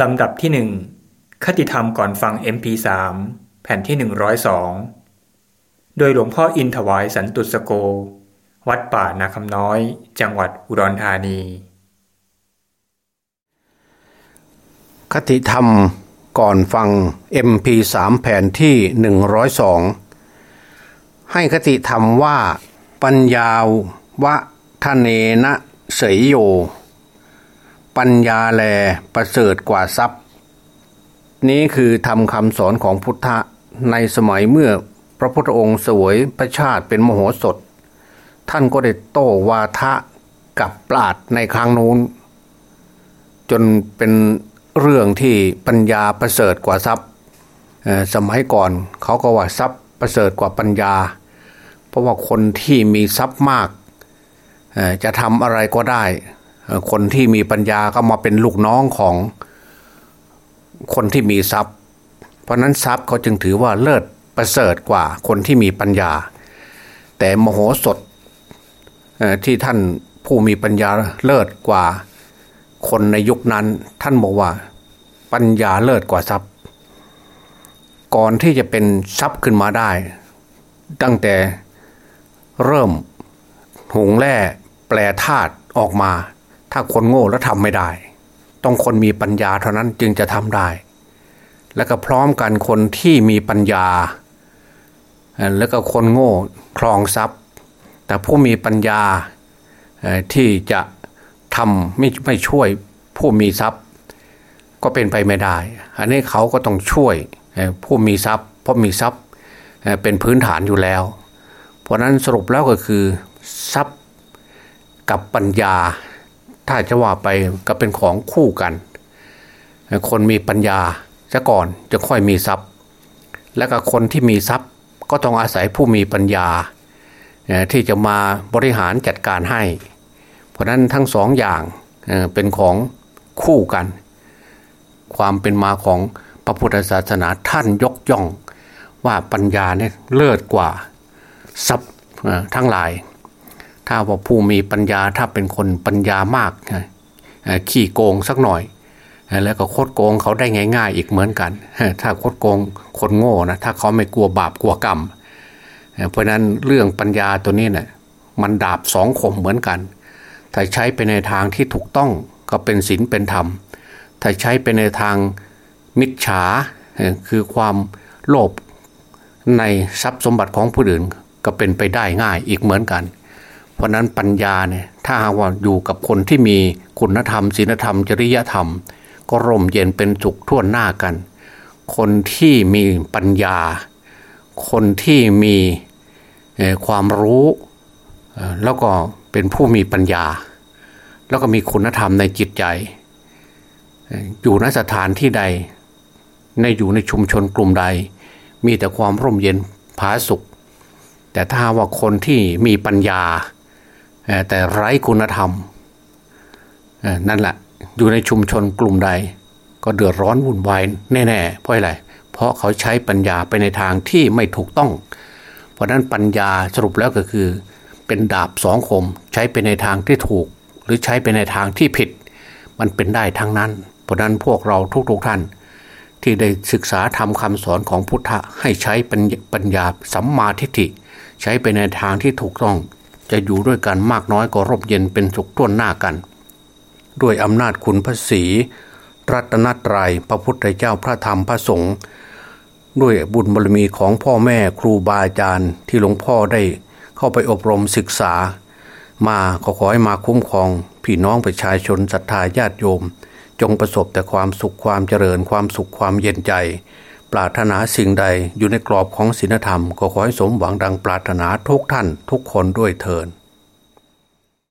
ลำดับที่หนึ่งคติธรรมก่อนฟัง MP3 แผ่นที่ 102 โดยหลวงพ่ออินถวายสันตุสโก วัดป่านาคำน้อย จังหวัดอุดรธานี คติธรรมก่อนฟัง MP3 แผ่นที่ 102 ให้คติธรรมว่า ปัญญาวะทะเนนะเสยโย ปัญญาแลประเสริฐกว่าทรัพย์ นี้คือทำคำสอนของพุทธะในสมัยเมื่อพระพุทธองค์สวยพระชาติเป็นมโหสถ ท่านก็ได้โต้วาทะกับปราดในครั้งนู้น จนเป็นเรื่องที่ปัญญาประเสริฐกว่าทรัพย์สมัยก่อนเขาก็ว่าทรัพย์ประเสริฐกว่าปัญญา เพราะว่าคนที่มีทรัพย์มากจะทำอะไรก็ได้ คนที่มีปัญญาก็มาเป็นลูกน้องของคนที่มีทรัพย์ เพราะนั้นทรัพย์เขาจึงถือว่าเลิศประเสริฐกว่าคนที่มีปัญญา แต่มโหสถที่ท่านผู้มีปัญญาเลิศกว่าคนในยุคนั้น ท่านบอกว่าปัญญาเลิศกว่าทรัพย์ ก่อนที่จะเป็นทรัพย์ขึ้นมาได้ ตั้งแต่เริ่มหุงแร่แปลธาตุออกมา ถ้าคนโง่แล้วทำไม่ได้ ต้องคนมีปัญญาเท่านั้นจึงจะทำได้ แล้วก็พร้อมกันคนที่มีปัญญา แล้วก็คนโง่ครองทรัพย์ แต่ผู้มีปัญญาที่จะทำไม่ไม่ช่วยผู้มีทรัพย์ ก็เป็นไปไม่ได้ อันนี้เขาก็ต้องช่วยผู้มีทรัพย์ เพราะมีทรัพย์เป็นพื้นฐานอยู่แล้ว เพราะนั้นสรุปแล้วก็คือทรัพย์กับปัญญา ถ้าจะว่าไปก็เป็นของคู่กัน คนมีปัญญาซะก่อนจะค่อยมีทรัพย์ แล้วก็คนที่มีทรัพย์ก็ต้องอาศัยผู้มีปัญญา ที่จะมาบริหารจัดการให้ เพราะนั้นทั้งสองอย่างเป็นของคู่กัน ความเป็นมาของพระพุทธศาสนาท่านยกย่องว่าปัญญาเนี่ยเลิศกว่าทรัพย์ทั้งหลาย ถ้าว่าผู้มีปัญญาถ้าเป็นคนปัญญามากขี่โกงสักหน่อย แล้วก็โคดโกงเขาได้ง่าย ๆ อีกเหมือนกัน ถ้าโคดโกงคนโง่นะถ้าเขาไม่กลัวบาปกลัวกรรมเพราะนั้นเรื่องปัญญาตัวนี้เนะ่ยมันดาบสองคมเหมือนกัน ถ้าใช้ไปในทางที่ถูกต้องก็เป็นศีลเป็นธรรม ถ้าใช้ไปในทางมิจฉาคือความโลภในทรัพย์สมบัติของผู้อื่นก็เป็นไปได้ง่ายอีกเหมือนกัน เพราะนั้นปัญญาเนี่ยถ้าว่าอยู่กับคนที่มีคุณธรรมศีลธรรม จริยธรรม ก็ร่มเย็นเป็นสุขทั่วหน้ากัน คนที่มีปัญญา คนที่มีความรู้แล้วก็เป็นผู้มีปัญญา แล้วก็มีคุณธรรมในจิตใจ อยู่ในสถานที่ใด ในอยู่ในชุมชนกลุ่มใด มีแต่ความร่มเย็นผาสุข แต่ถ้าว่าคนที่มีปัญญา แต่ไร้คุณธรรมนั่นแหละอยู่ในชุมชนกลุ่มใด ก็เดือดร้อนวุ่นวายแน่ๆเพราะอะไรเพราะเขาใช้ปัญญาไปในทางที่ไม่ถูกต้อง เพราะนั้นปัญญาสรุปแล้วก็คือ เป็นดาบสองคมใช้ไปในทางที่ถูก หรือใช้ไปในทางที่ผิด มันเป็นได้ทั้งนั้น เพราะนั้นพวกเราทุกๆท่าน ที่ได้ศึกษาทำคำสอนของพุทธะให้ใช้ปัญญาสัมมาทิฏฐิ ใช้ไปในทางที่ถูกต้อง จะอยู่ด้วยกันมากน้อยก็ร่มเย็นเป็นสุขต้วนหน้ากัน ด้วยอำนาจคุณพระศีรัตนตรยัยพระพุทธเจ้าพระธรรมพระสงฆ์ด้วยบุญบารมีของพ่อแม่ครูบาอาจารย์ที่หลวงพ่อได้เข้าไปอบรมศึกษา มาขอขอให้มาคุ้มครองพี่น้องประชาชนศรัทธาญาติโยม จงประสบแต่ความสุขความเจริญความสุขความเย็นใจ รารถนาสิ่งใดอยู่ในกรอบของศีลธรรม ก็ขอให้สมหวังดังปรารถนาทุกท่านทุกคนด้วยเทิน